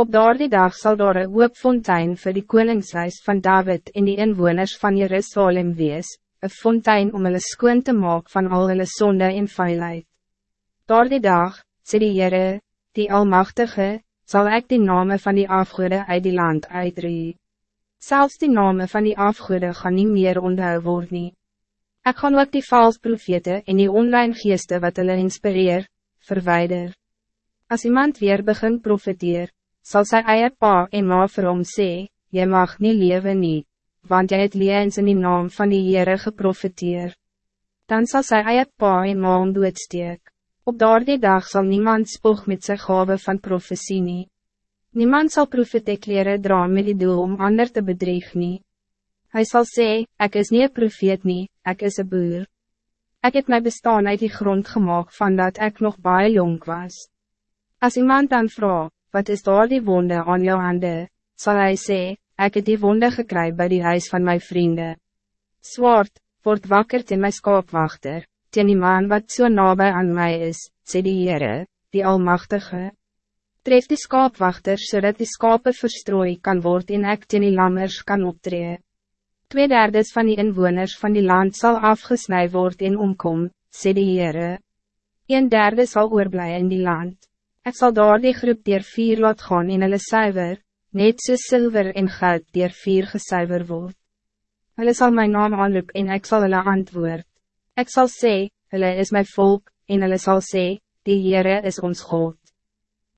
Op daardie dag zal daar een hoop fontein vir die koningshuis van David en die inwoners van Jerusalem wees, een fontein om hulle skoon te maak van al hulle sonde en vuilheid. Daardie dag, sê die Heere, die Almachtige, zal ik die namen van die afgoede uit die land uitree. Zelfs die namen van die afgoede gaan niet meer onthou word nie. Ek gaan ook die vals profete en die online geeste wat hulle inspireer, verwijder. Als iemand weer begin profeteer, zal sy eie pa en ma vir hom sê, jy mag nie lewe nie, want jy het leens in die naam van die Heere geprofeteer. Dan zal sy eie pa en ma om doodsteek. Op daardie dag zal niemand spoeg met sy gave van profetie nie. Niemand zal profetek leren dra met die doel om ander te bedreig nie. Hy sal sê, ek is nie een profeet nie, ek is een boer. Ik heb mijn bestaan uit die grond gemaakt van dat ik nog baie jong was. Als iemand dan vraagt, wat is daar die wonde aan jou hande, zal hij zeggen, ik heb die wonde gekry bij die huis van mijn vrienden. Zwart, word wakker in mijn skaapwachter, teen die man wat zo so nabij aan mij is, sê die Heere, die Almachtige. Tref die skaapwachter zodat die skape verstrooi kan worden en ek teen die lammers kan optreden. Twee derdes van die inwoners van die land zal afgesnij worden en omkom, sê die Heere. Een derde zal oorblij in die land. Ik zal daar die groep dier vier laat gaan in hulle suiver, net so zilver en goud dier vier gesuiver word. Hulle sal my naam aanroep en ik zal hulle antwoord. Ik zal sê, hulle is mijn volk, en hulle sal sê, die Heere is ons God.